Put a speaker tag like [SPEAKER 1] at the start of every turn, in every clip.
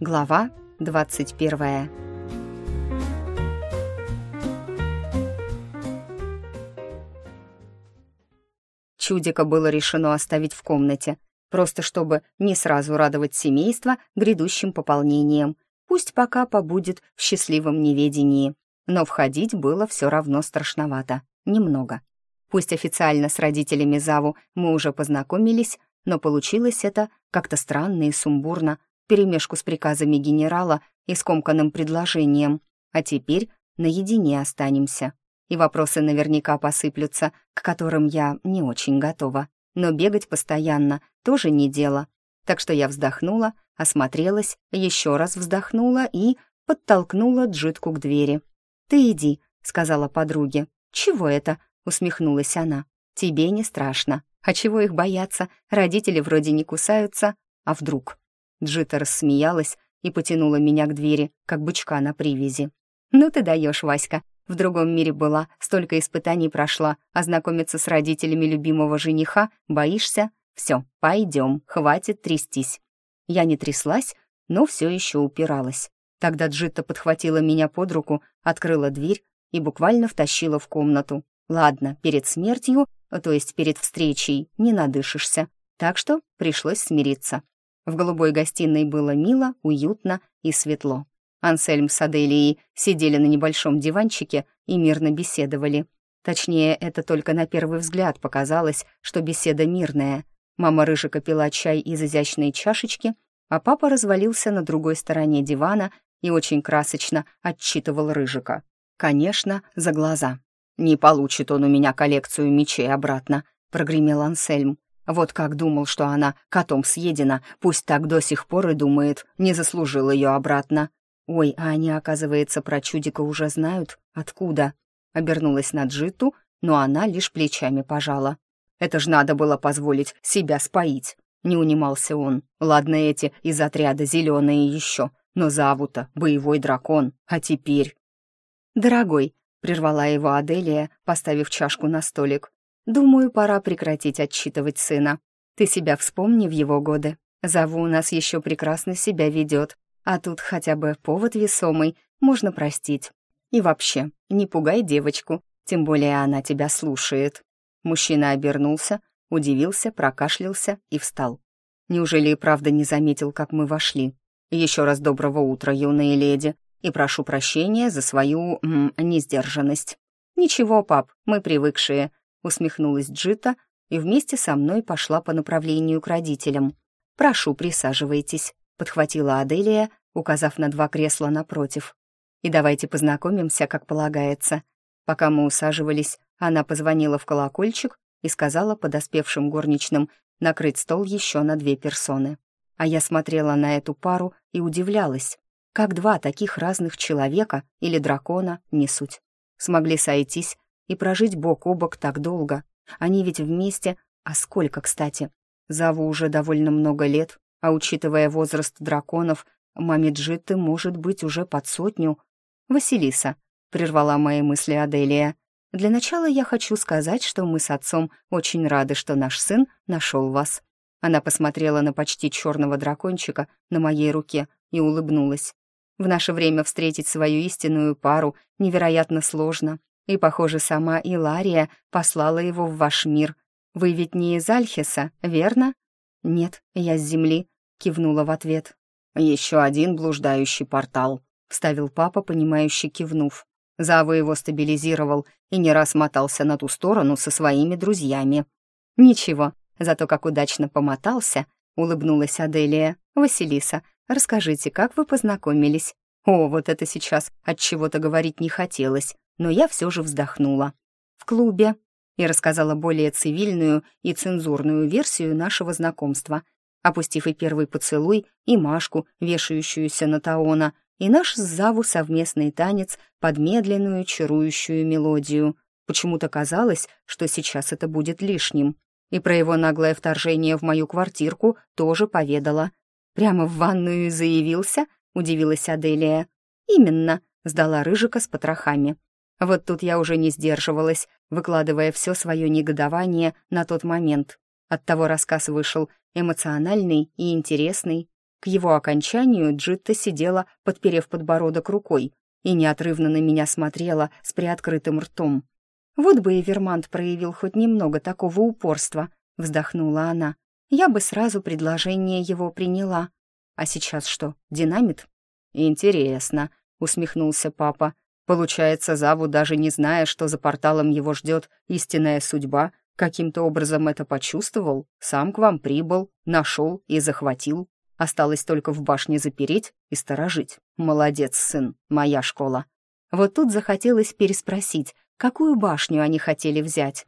[SPEAKER 1] Глава 21 Чудика было решено оставить в комнате, просто чтобы не сразу радовать семейство грядущим пополнением. Пусть пока побудет в счастливом неведении. Но входить было все равно страшновато. Немного. Пусть официально с родителями Заву мы уже познакомились, но получилось это как-то странно и сумбурно, перемешку с приказами генерала и скомканным предложением. А теперь наедине останемся. И вопросы наверняка посыплются, к которым я не очень готова. Но бегать постоянно тоже не дело. Так что я вздохнула, осмотрелась, еще раз вздохнула и подтолкнула Джитку к двери. «Ты иди», — сказала подруге. «Чего это?» — усмехнулась она. «Тебе не страшно. А чего их бояться? Родители вроде не кусаются. А вдруг?» Джита рассмеялась и потянула меня к двери, как бычка на привязи. «Ну ты даешь, Васька. В другом мире была, столько испытаний прошла, а знакомиться с родителями любимого жениха боишься? Все, пойдем, хватит трястись». Я не тряслась, но все еще упиралась. Тогда Джита подхватила меня под руку, открыла дверь и буквально втащила в комнату. Ладно, перед смертью, то есть перед встречей, не надышишься. Так что пришлось смириться. В голубой гостиной было мило, уютно и светло. Ансельм с Аделией сидели на небольшом диванчике и мирно беседовали. Точнее, это только на первый взгляд показалось, что беседа мирная. Мама Рыжика пила чай из изящной чашечки, а папа развалился на другой стороне дивана и очень красочно отчитывал Рыжика. Конечно, за глаза. «Не получит он у меня коллекцию мечей обратно», — прогремел Ансельм. Вот как думал, что она котом съедена, пусть так до сих пор и думает, не заслужил ее обратно. Ой, а они, оказывается, про чудика уже знают? Откуда? Обернулась на Джиту, но она лишь плечами пожала. Это ж надо было позволить себя споить. Не унимался он. Ладно эти из отряда зеленые еще, но Завута — боевой дракон. А теперь... «Дорогой», — прервала его Аделия, поставив чашку на столик, Думаю, пора прекратить отчитывать сына. Ты себя вспомни в его годы. Заву у нас еще прекрасно себя ведет, а тут хотя бы повод весомый, можно простить. И вообще, не пугай девочку, тем более она тебя слушает». Мужчина обернулся, удивился, прокашлялся и встал. Неужели и правда не заметил, как мы вошли? Еще раз доброго утра, юные леди, и прошу прощения за свою м, несдержанность. Ничего, пап, мы привыкшие усмехнулась Джита и вместе со мной пошла по направлению к родителям. «Прошу, присаживайтесь», — подхватила Аделия, указав на два кресла напротив. «И давайте познакомимся, как полагается». Пока мы усаживались, она позвонила в колокольчик и сказала подоспевшим горничным накрыть стол еще на две персоны. А я смотрела на эту пару и удивлялась, как два таких разных человека или дракона, не суть, смогли сойтись и прожить бок о бок так долго. Они ведь вместе, а сколько, кстати? Заву уже довольно много лет, а учитывая возраст драконов, маме Джитты может быть уже под сотню. «Василиса», — прервала мои мысли Аделия, «для начала я хочу сказать, что мы с отцом очень рады, что наш сын нашел вас». Она посмотрела на почти черного дракончика на моей руке и улыбнулась. В наше время встретить свою истинную пару невероятно сложно, и, похоже, сама Илария послала его в ваш мир. Вы ведь не из Альхиса, верно? Нет, я с Земли, кивнула в ответ. Еще один блуждающий портал, вставил папа, понимающе кивнув. Зава его стабилизировал и не раз мотался на ту сторону со своими друзьями. «Ничего, зато как удачно помотался», — улыбнулась Аделия. «Василиса, расскажите, как вы познакомились?» «О, вот это сейчас от чего-то говорить не хотелось но я все же вздохнула. В клубе и рассказала более цивильную и цензурную версию нашего знакомства, опустив и первый поцелуй, и Машку, вешающуюся на Таона, и наш с Заву совместный танец под медленную чарующую мелодию. Почему-то казалось, что сейчас это будет лишним. И про его наглое вторжение в мою квартирку тоже поведала. «Прямо в ванную заявился?» — удивилась Аделия. «Именно», — сдала Рыжика с потрохами. Вот тут я уже не сдерживалась, выкладывая все свое негодование на тот момент. Оттого рассказ вышел эмоциональный и интересный. К его окончанию Джитта сидела, подперев подбородок рукой, и неотрывно на меня смотрела с приоткрытым ртом. «Вот бы и Вермант проявил хоть немного такого упорства», — вздохнула она. «Я бы сразу предложение его приняла. А сейчас что, динамит?» «Интересно», — усмехнулся папа. «Получается, Заву, даже не зная, что за порталом его ждет истинная судьба, каким-то образом это почувствовал, сам к вам прибыл, нашел и захватил. Осталось только в башне запереть и сторожить. Молодец, сын, моя школа». Вот тут захотелось переспросить, какую башню они хотели взять.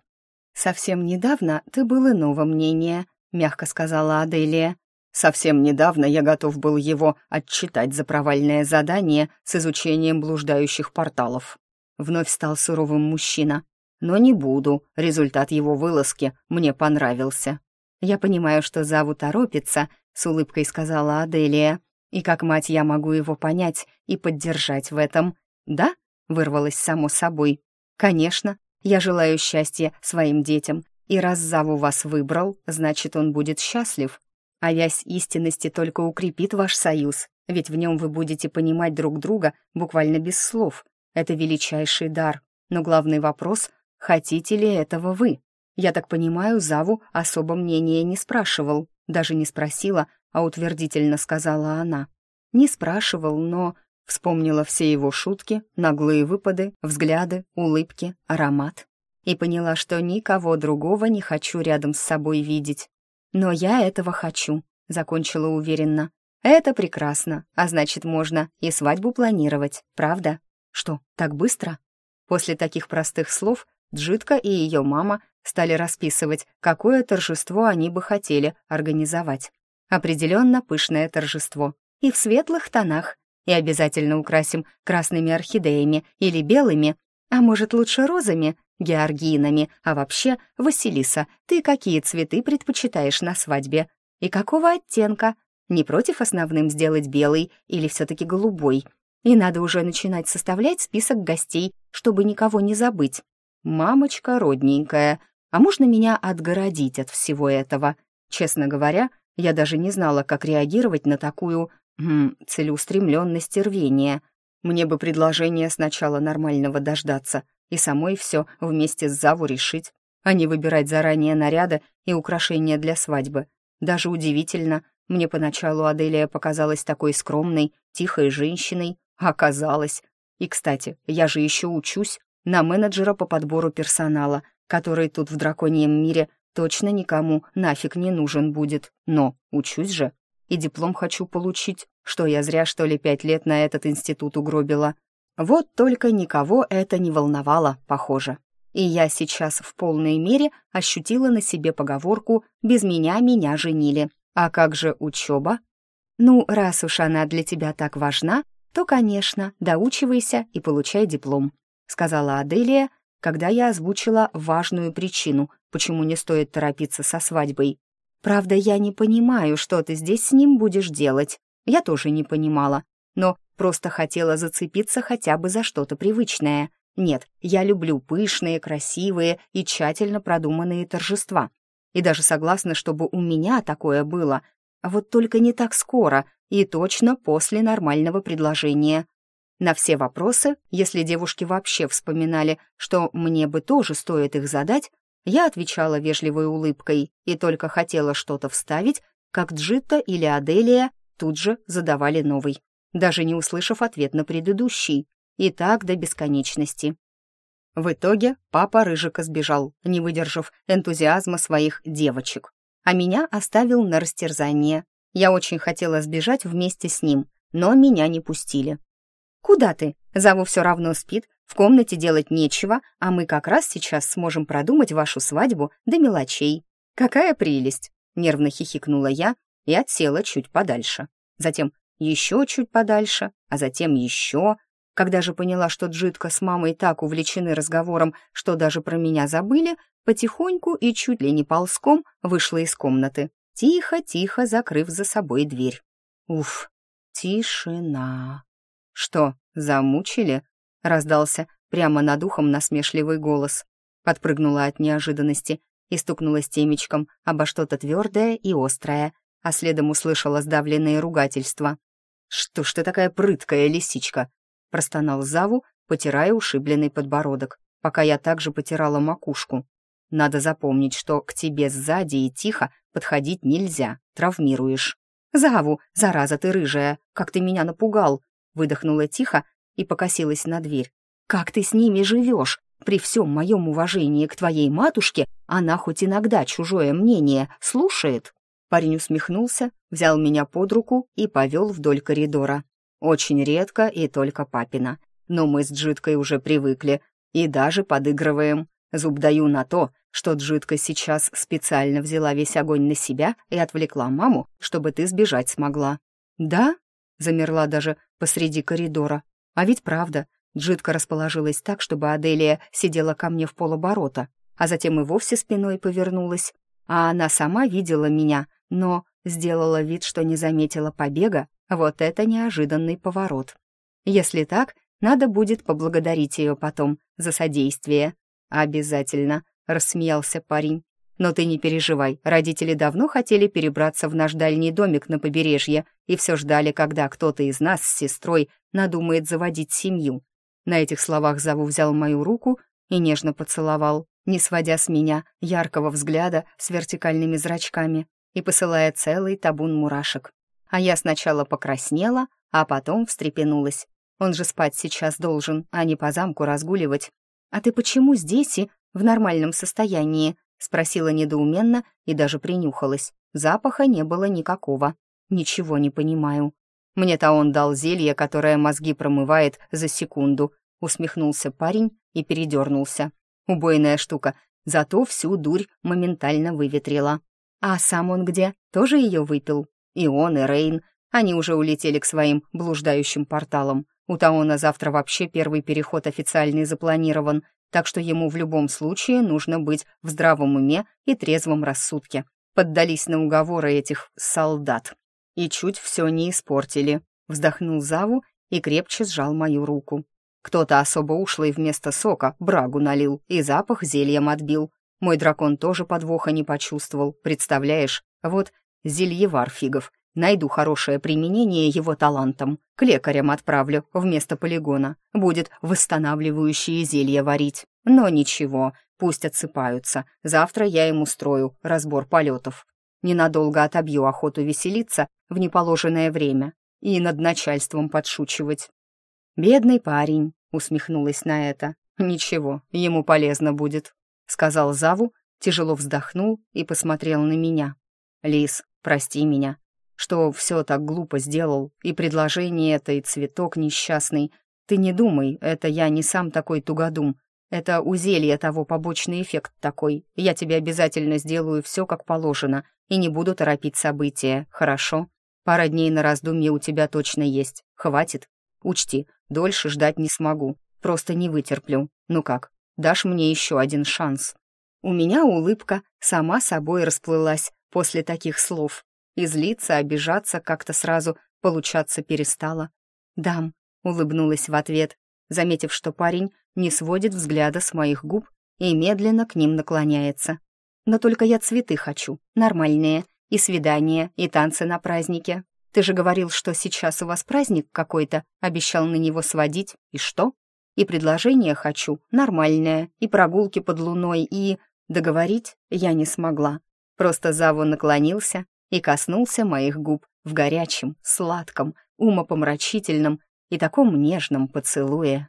[SPEAKER 1] «Совсем недавно ты был иного мнения», — мягко сказала Аделия. «Совсем недавно я готов был его отчитать за провальное задание с изучением блуждающих порталов». Вновь стал суровым мужчина. «Но не буду, результат его вылазки мне понравился». «Я понимаю, что Заву торопится», — с улыбкой сказала Аделия. «И как мать я могу его понять и поддержать в этом?» «Да?» — вырвалось само собой. «Конечно, я желаю счастья своим детям, и раз Заву вас выбрал, значит, он будет счастлив. А вязь истинности только укрепит ваш союз, ведь в нем вы будете понимать друг друга буквально без слов. Это величайший дар. Но главный вопрос — хотите ли этого вы? Я так понимаю, Заву особо мнения не спрашивал, даже не спросила, а утвердительно сказала она. Не спрашивал, но Вспомнила все его шутки, наглые выпады, взгляды, улыбки, аромат. И поняла, что никого другого не хочу рядом с собой видеть. «Но я этого хочу», — закончила уверенно. «Это прекрасно, а значит, можно и свадьбу планировать, правда? Что, так быстро?» После таких простых слов Джитка и ее мама стали расписывать, какое торжество они бы хотели организовать. Определенно пышное торжество. И в светлых тонах, и обязательно украсим красными орхидеями или белыми, а может, лучше розами, георгинами, а вообще, Василиса, ты какие цветы предпочитаешь на свадьбе? И какого оттенка? Не против основным сделать белый или все-таки голубой? И надо уже начинать составлять список гостей, чтобы никого не забыть. Мамочка родненькая, а можно меня отгородить от всего этого? Честно говоря, я даже не знала, как реагировать на такую Хм, целеустремленность и рвение. Мне бы предложение сначала нормального дождаться и самой все вместе с Заву решить, а не выбирать заранее наряды и украшения для свадьбы. Даже удивительно, мне поначалу Аделия показалась такой скромной, тихой женщиной, оказалось. И, кстати, я же еще учусь на менеджера по подбору персонала, который тут в драконьем мире точно никому нафиг не нужен будет. Но учусь же и диплом хочу получить, что я зря, что ли, пять лет на этот институт угробила. Вот только никого это не волновало, похоже. И я сейчас в полной мере ощутила на себе поговорку «без меня меня женили». А как же учеба? Ну, раз уж она для тебя так важна, то, конечно, доучивайся и получай диплом, сказала Аделия, когда я озвучила важную причину, почему не стоит торопиться со свадьбой. Правда, я не понимаю, что ты здесь с ним будешь делать. Я тоже не понимала, но просто хотела зацепиться хотя бы за что-то привычное. Нет, я люблю пышные, красивые и тщательно продуманные торжества. И даже согласна, чтобы у меня такое было. А вот только не так скоро и точно после нормального предложения. На все вопросы, если девушки вообще вспоминали, что мне бы тоже стоит их задать, я отвечала вежливой улыбкой и только хотела что-то вставить, как Джита или Аделия тут же задавали новый, даже не услышав ответ на предыдущий, и так до бесконечности. В итоге папа Рыжика сбежал, не выдержав энтузиазма своих девочек, а меня оставил на растерзание. Я очень хотела сбежать вместе с ним, но меня не пустили. «Куда ты? Заву все равно спит, в комнате делать нечего, а мы как раз сейчас сможем продумать вашу свадьбу до мелочей. Какая прелесть!» — нервно хихикнула я и отсела чуть подальше. Затем еще чуть подальше, а затем еще. Когда же поняла, что Джитка с мамой так увлечены разговором, что даже про меня забыли, потихоньку и чуть ли не ползком вышла из комнаты, тихо-тихо закрыв за собой дверь. Уф, тишина. Что, замучили? Раздался прямо над ухом насмешливый голос. Подпрыгнула от неожиданности и стукнулась темечком обо что-то твердое и острое. а следом услышала сдавленные ругательства. «Что ж ты такая прыткая лисичка?» — простонал Заву, потирая ушибленный подбородок, пока я также потирала макушку. «Надо запомнить, что к тебе сзади и тихо подходить нельзя, травмируешь». «Заву, зараза ты рыжая, как ты меня напугал!» выдохнула тихо и покосилась на дверь. «Как ты с ними живешь? При всем моем уважении к твоей матушке она хоть иногда чужое мнение слушает». Парень усмехнулся, взял меня под руку и повел вдоль коридора. Очень редко и только папина. Но мы с Джиткой уже привыкли и даже подыгрываем. Зуб даю на то, что Джитка сейчас специально взяла весь огонь на себя и отвлекла маму, чтобы ты сбежать смогла. «Да?» — замерла даже посреди коридора. А ведь правда, Джитка расположилась так, чтобы Аделия сидела ко мне в полоборота, а затем и вовсе спиной повернулась. А она сама видела меня, но сделала вид, что не заметила побега. Вот это неожиданный поворот. Если так, надо будет поблагодарить ее потом за содействие. «Обязательно», — рассмеялся парень. «Но ты не переживай, родители давно хотели перебраться в наш дальний домик на побережье и все ждали, когда кто-то из нас с сестрой надумает заводить семью. На этих словах Заву взял мою руку и нежно поцеловал, не сводя с меня яркого взгляда с вертикальными зрачками и посылая целый табун мурашек. А я сначала покраснела, а потом встрепенулась. Он же спать сейчас должен, а не по замку разгуливать. «А ты почему здесь и в нормальном состоянии?» — спросила недоуменно и даже принюхалась. Запаха не было никакого. «Ничего не понимаю». «Мне-то он дал зелье, которое мозги промывает за секунду», — усмехнулся парень и передернулся. Убойная штука, зато всю дурь моментально выветрила. А сам он где? Тоже ее выпил? И он, и Рейн. Они уже улетели к своим блуждающим порталам. У Таона завтра вообще первый переход официальный запланирован, так что ему в любом случае нужно быть в здравом уме и трезвом рассудке. Поддались на уговоры этих солдат. И чуть все не испортили. Вздохнул Заву и крепче сжал мою руку. Кто-то особо ушлый вместо сока брагу налил и запах зельем отбил. Мой дракон тоже подвоха не почувствовал, представляешь? Вот зельевар фигов. Найду хорошее применение его талантам. К лекарям отправлю вместо полигона. Будет восстанавливающие зелья варить. Но ничего, пусть отсыпаются. Завтра я им устрою разбор полетов. Ненадолго отобью охоту веселиться в неположенное время и над начальством подшучивать. «Бедный парень», — усмехнулась на это. «Ничего, ему полезно будет», — сказал Заву, тяжело вздохнул и посмотрел на меня. «Лис, прости меня, что все так глупо сделал, и предложение это, и цветок несчастный. Ты не думай, это я не сам такой тугодум. Это у зелья того побочный эффект такой. Я тебе обязательно сделаю все как положено и не буду торопить события, хорошо? Пара дней на раздумье у тебя точно есть. Хватит? Учти, Дольше ждать не смогу, просто не вытерплю. Ну как, дашь мне еще один шанс?» У меня улыбка сама собой расплылась после таких слов. И злиться, обижаться как-то сразу получаться перестало. «Дам», — улыбнулась в ответ, заметив, что парень не сводит взгляда с моих губ и медленно к ним наклоняется. «Но только я цветы хочу, нормальные, и свидания, и танцы на празднике. Ты же говорил, что сейчас у вас праздник какой-то, обещал на него сводить. И что? И предложение хочу, нормальное, и прогулки под луной, и... Договорить я не смогла. Просто Заву наклонился и коснулся моих губ в горячем, сладком, умопомрачительном и таком нежном поцелуе.